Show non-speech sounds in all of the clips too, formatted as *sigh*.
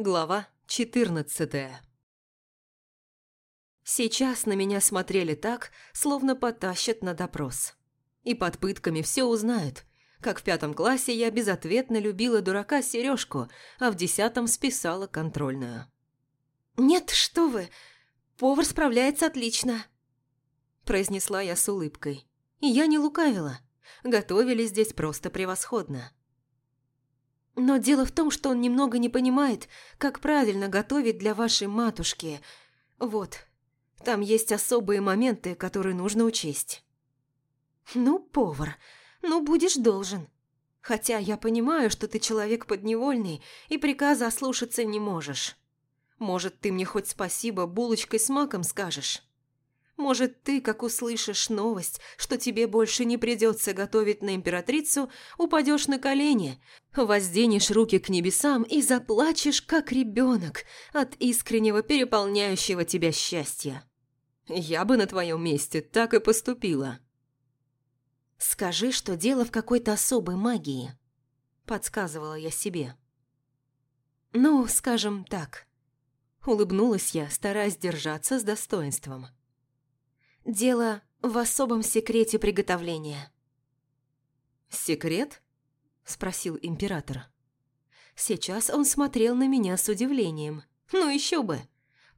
Глава 14 Сейчас на меня смотрели так, словно потащат на допрос. И под пытками все узнают, как в пятом классе я безответно любила дурака Сережку, а в десятом списала контрольную. «Нет, что вы, повар справляется отлично», – произнесла я с улыбкой. И я не лукавила, готовили здесь просто превосходно. Но дело в том, что он немного не понимает, как правильно готовить для вашей матушки. Вот, там есть особые моменты, которые нужно учесть. Ну, повар, ну будешь должен. Хотя я понимаю, что ты человек подневольный и приказа ослушаться не можешь. Может, ты мне хоть спасибо булочкой с маком скажешь? Может, ты, как услышишь новость, что тебе больше не придется готовить на императрицу, упадешь на колени, возденешь руки к небесам и заплачешь, как ребенок, от искреннего переполняющего тебя счастья. Я бы на твоем месте так и поступила. «Скажи, что дело в какой-то особой магии», – подсказывала я себе. «Ну, скажем так». Улыбнулась я, стараясь держаться с достоинством. Дело в особом секрете приготовления. «Секрет?» – спросил император. Сейчас он смотрел на меня с удивлением. «Ну еще бы!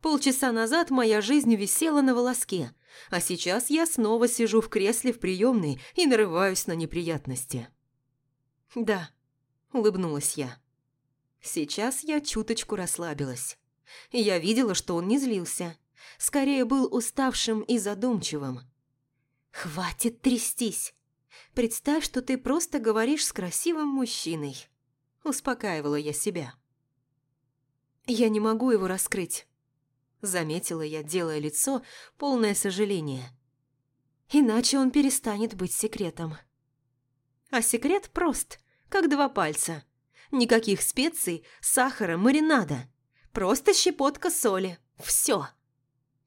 Полчаса назад моя жизнь висела на волоске, а сейчас я снова сижу в кресле в приемной и нарываюсь на неприятности». «Да», – улыбнулась я. Сейчас я чуточку расслабилась. Я видела, что он не злился – скорее был уставшим и задумчивым. «Хватит трястись! Представь, что ты просто говоришь с красивым мужчиной!» Успокаивала я себя. «Я не могу его раскрыть», – заметила я, делая лицо, полное сожаление. «Иначе он перестанет быть секретом». А секрет прост, как два пальца. Никаких специй, сахара, маринада. Просто щепотка соли. Все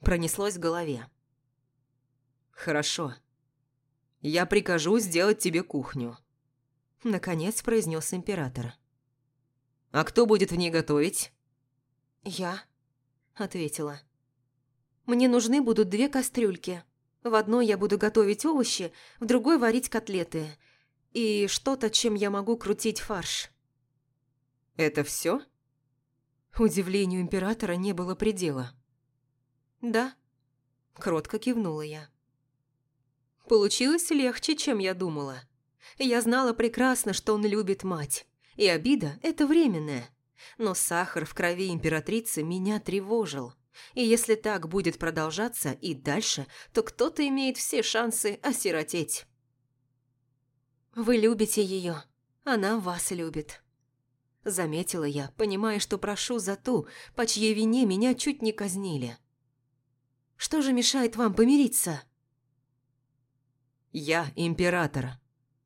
пронеслось в голове. «Хорошо. Я прикажу сделать тебе кухню», – наконец произнес император. «А кто будет в ней готовить?» «Я», – ответила. «Мне нужны будут две кастрюльки. В одной я буду готовить овощи, в другой варить котлеты. И что-то, чем я могу крутить фарш». «Это все?» Удивлению императора не было предела. «Да», – кротко кивнула я. Получилось легче, чем я думала. Я знала прекрасно, что он любит мать, и обида – это временная. Но сахар в крови императрицы меня тревожил. И если так будет продолжаться и дальше, то кто-то имеет все шансы осиротеть. «Вы любите ее, она вас любит», – заметила я, понимая, что прошу за ту, по чьей вине меня чуть не казнили. Что же мешает вам помириться?» «Я император.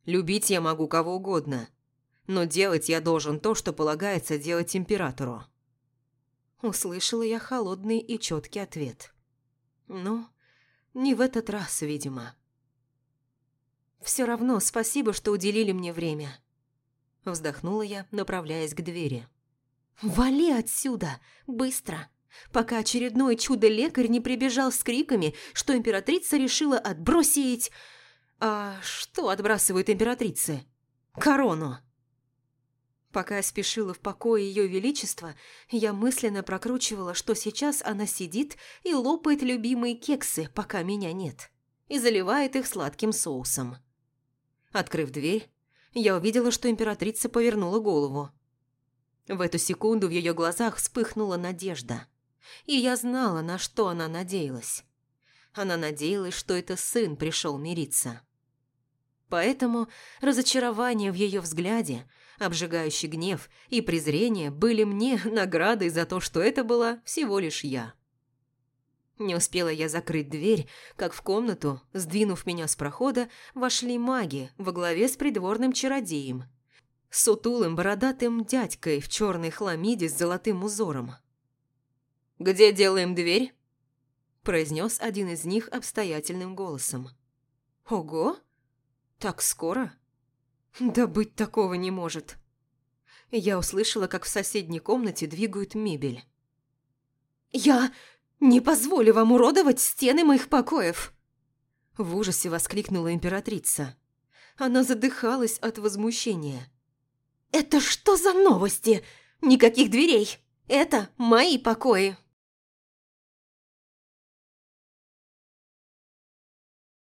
Любить я могу кого угодно. Но делать я должен то, что полагается делать императору». Услышала я холодный и четкий ответ. «Ну, не в этот раз, видимо». «Все равно спасибо, что уделили мне время». Вздохнула я, направляясь к двери. «Вали отсюда! Быстро!» Пока очередной чудо-лекарь не прибежал с криками, что императрица решила отбросить... А что отбрасывают императрицы? Корону. Пока я спешила в покое Ее Величества, я мысленно прокручивала, что сейчас она сидит и лопает любимые кексы, пока меня нет, и заливает их сладким соусом. Открыв дверь, я увидела, что императрица повернула голову. В эту секунду в ее глазах вспыхнула надежда – и я знала, на что она надеялась. Она надеялась, что это сын пришел мириться. Поэтому разочарование в ее взгляде, обжигающий гнев и презрение были мне *laughs* наградой за то, что это была всего лишь я. Не успела я закрыть дверь, как в комнату, сдвинув меня с прохода, вошли маги во главе с придворным чародеем, сутулым бородатым дядькой в черной хламиде с золотым узором. «Где делаем дверь?» произнес один из них обстоятельным голосом. «Ого! Так скоро?» «Да быть такого не может!» я услышала, как в соседней комнате двигают мебель. «Я не позволю вам уродовать стены моих покоев!» В ужасе воскликнула императрица. Она задыхалась от возмущения. «Это что за новости? Никаких дверей! Это мои покои!»